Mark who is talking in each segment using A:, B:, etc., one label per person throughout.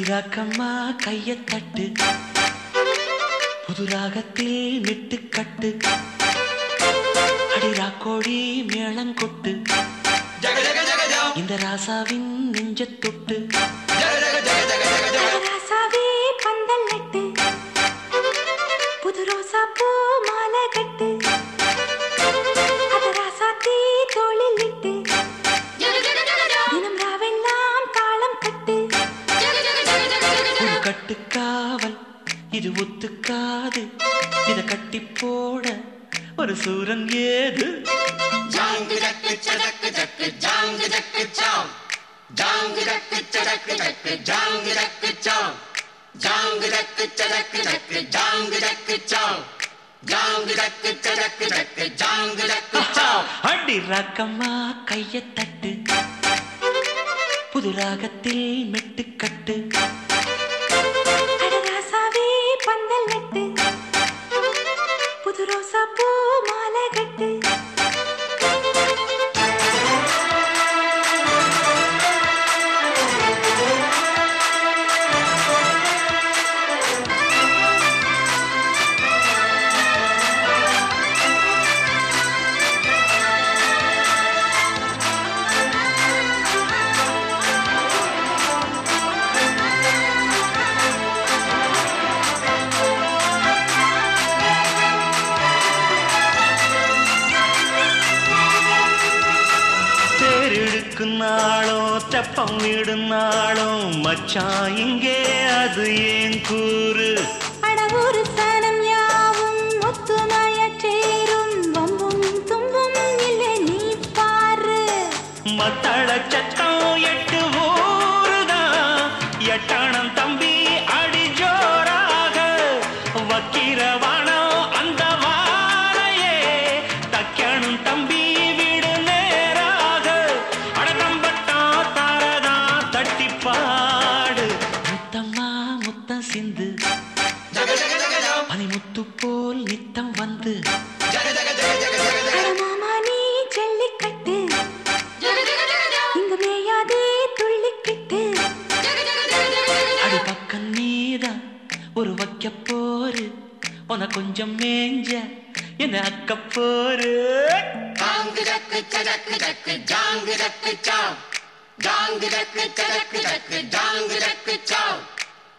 A: ராக்கம்மா கைய தட்டு. புது ராகத்தில் மிட்டு கட்டு. அடிரா கோழி மேளங்கொட்டு இந்த ராசாவின் நெஞ்ச தொட்டு. இது ஒத்துக்காது. இத கட்டி போட ஒரு சூரன் ஏது? அடி ராக்கம்மா கைய தட்டு. புது ராகத்தில் மெட்டு
B: புது ரோசா
A: தேரெடுக்கும் நாளோ தெப்பம் விடுனாளோ நாளோ மச்சான் இங்கே அது ஏன் கூறு? சிந்து பனிமுத்து போல் நித்தம் வந்து பக்கம் நீதான் ஒரு வைக்க போரு. உன கொஞ்சம் மேஞ்ச என்ன அக்க போரு.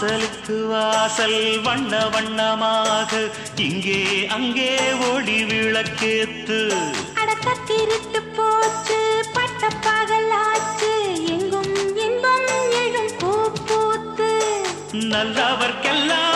A: வாசலுக்கு வாசல் வண்ண வண்ணமாக இங்கே அங்கே ஒளி விளக்கேத்து.
B: அடக்கத்திருட்டு போச்சு பட்ட பகலாச்சு எங்கும் இன்பம் எழும் பூ பூத்து.
A: நல்லவர்க்கெல்லாம்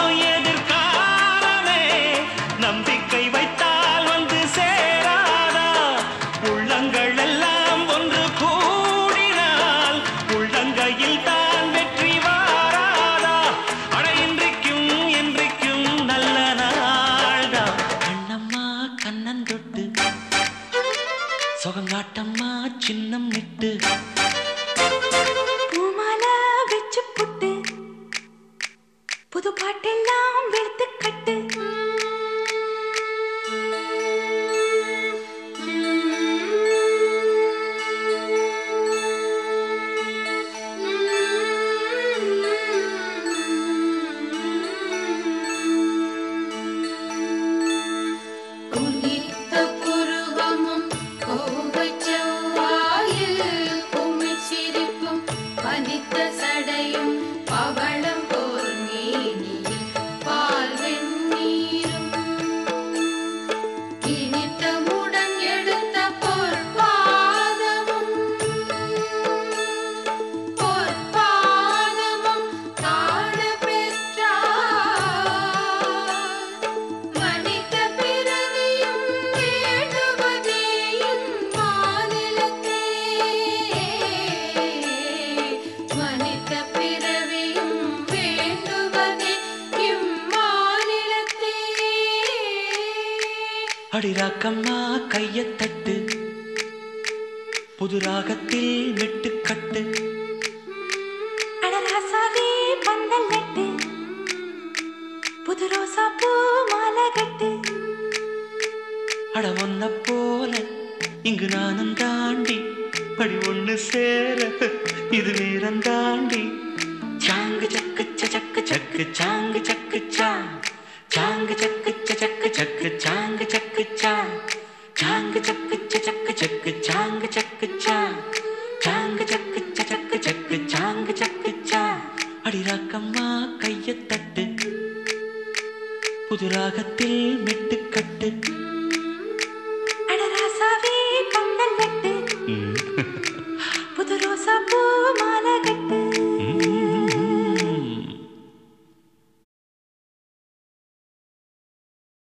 C: அவள்
A: அடிராக்கம்மா கையத் தட்டு. புது ராகத்தில் மெட்டுக்கட்டு
B: அடராசாவே பந்தல் நட்டு. புது ரோசா பூ மாலை கட்டு.
A: அட ஒன்ன போல இங்கு நானும் தாண்டி படி ஒண்ணு சேர இது நேரம் தாண்டி. சாங்கு சக்கு சக்கு சக்கு சாங்கு சக்கு சா சாங்கு சக்கு சக்கு சக்கு சாங்கு சக்கு சா சாங்கு சக்கு சக்கு சக்கு